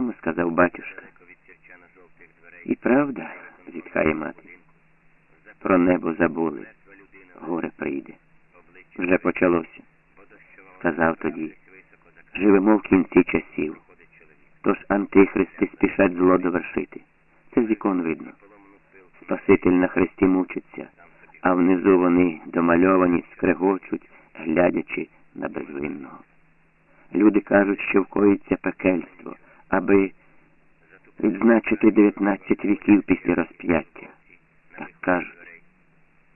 саме сказав батюшка. І правда, зітхає мати. Про небо забули. Горе прийде. Вже почалося. Сказав тоді. Живемо в кінці часів. Тож антихристи спішать зло довершити. Це з ікон видно. Спаситель на хресті мучиться, а внизу вони домальовані, скрегочуть, глядячи на безвинного. Люди кажуть, що вкоїться пекельство, аби відзначити 19 віків після розп'яття. Так кажуть.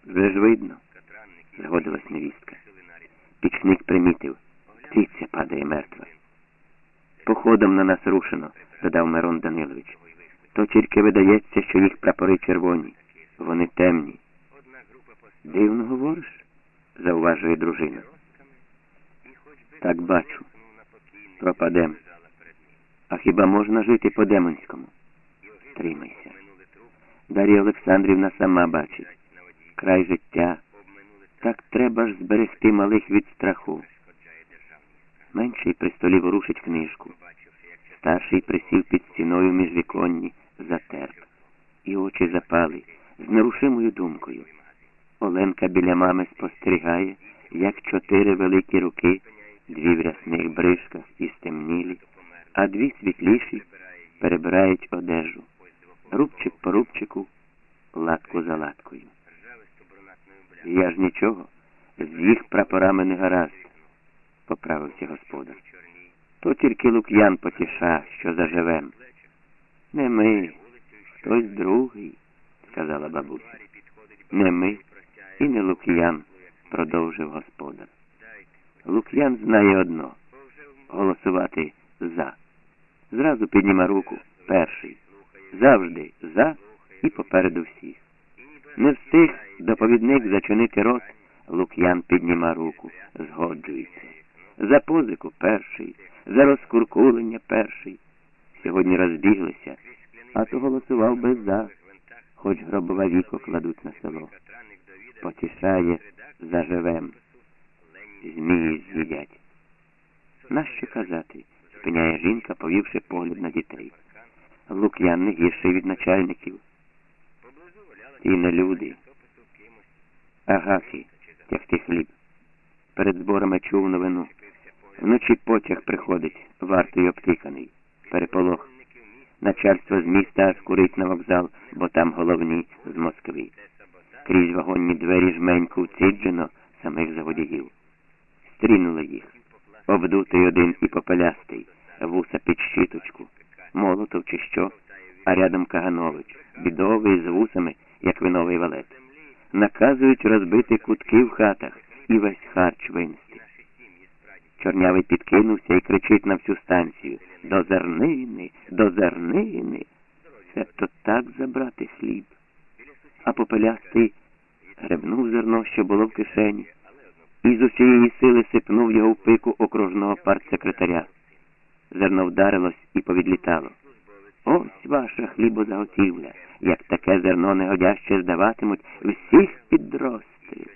Вже ж видно, згодилась невістка. Пічник примітив, птиця падає мертва. Походом на нас рушено, додав Мирон Данилович. То тільки видається, що їх прапори червоні, вони темні. Дивно говориш, зауважує дружина. Так бачу. Пропадем. А хіба можна жити по-демонському? Тримайся. Дар'я Олександрівна сама бачить. Край життя. Так треба ж зберегти малих від страху. Менший при столі ворушить книжку. Старший присів під стіною міжвіконні, затерп. І очі запали з нерушимою думкою. Оленка біля мами спостерігає, як чотири великі руки, дві в рясних бришках і стемнілі, а дві світліші перебирають одежу. Рубчик по рубчику, латку за латкою. Я ж нічого, з їх прапорами не гаразд, поправився господар. То тільки лук'ян потіша, що заживем. Не ми, хтось другий, сказала бабуся. Не ми і не Лук'ян, продовжив господар. Лук'ян знає одно голосувати за. Зразу підніма руку перший. Завжди за і попереду всіх. Не встиг доповідник зачинити рот, Лук'ян підніма руку, згоджується. За позику перший, за розкуркулення перший. Сьогодні розбіглися, а то голосував би за, хоч гробове віко кладуть на село. Потішає заживем. Змії з'їдять. Нащо казати? Спиняє жінка, повівши погляд на дітей. Лук'ян не гірший від начальників. І не люди. Агафі, тягти хліб. Перед зборами чув новину. Вночі потяг приходить, вартий обтиканий. Переполох. Начальство з міста скурить на вокзал, бо там головні з Москви. Крізь вагонні двері жменьку вціджено самих заводіїв. Стрінули їх. Обдутий один і попелястий, вуса під щиточку, молотов чи що, а рядом Каганович, бідовий з вусами, як виновий валет. Наказують розбити кутки в хатах і весь харч винести. Чорнявий підкинувся і кричить на всю станцію До зернини, до зернини. Себто так забрати хліб. А попелястий гребнув зерно, що було в кишені, і з усієї сили сипнув його в пику окружного партсекретаря. Зерно вдарилось і повідлітало. Ось ваша хлібозаготівля, як таке зерно негодяще здаватимуть всіх підрострів.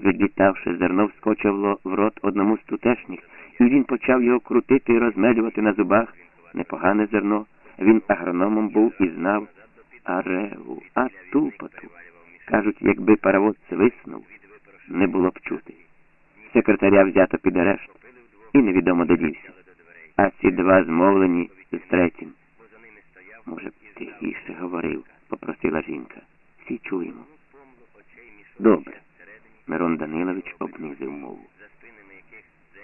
Відлітавши, зерно вскочило в рот одному з тутешніх, і він почав його крутити і розмелювати на зубах. Непогане зерно. Він агрономом був і знав а реву, а тупоту. Кажуть, якби паровоз свиснув, не було б чути. Секретаря взято під арешт і невідомо де дівся. А ці два змовлені з третім. Може б, тихіше говорив, попросила жінка. Всі чуємо. Добре. Мирон Данилович обнизив мову.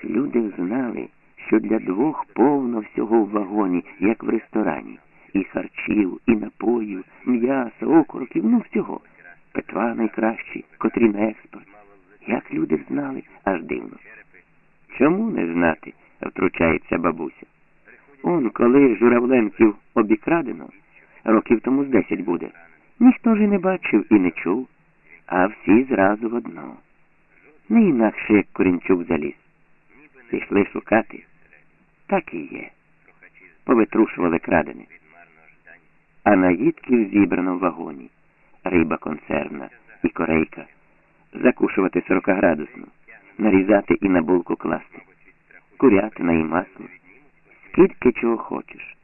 Люди знали, що для двох повно всього в вагоні, як в ресторані. І харчів, і напоїв, м'яса, окороків, ну всього. Петва найкращі, котрі на експорт. Як люди знали, аж дивно. Чому не знати? втручається бабуся. Он, коли журавленків обікрадено, років тому з десять буде. Ніхто ж і не бачив і не чув, а всі зразу в одно. Не інакше, як Корінчук заліз. Пішли шукати. Так і є. Повитрушували крадене. А наїдків зібрано в вагоні. Риба консервна і корейка. Закушувати сорокаградусну, нарізати і на булку класти. Курятина і масло. Скільки чого хочеш.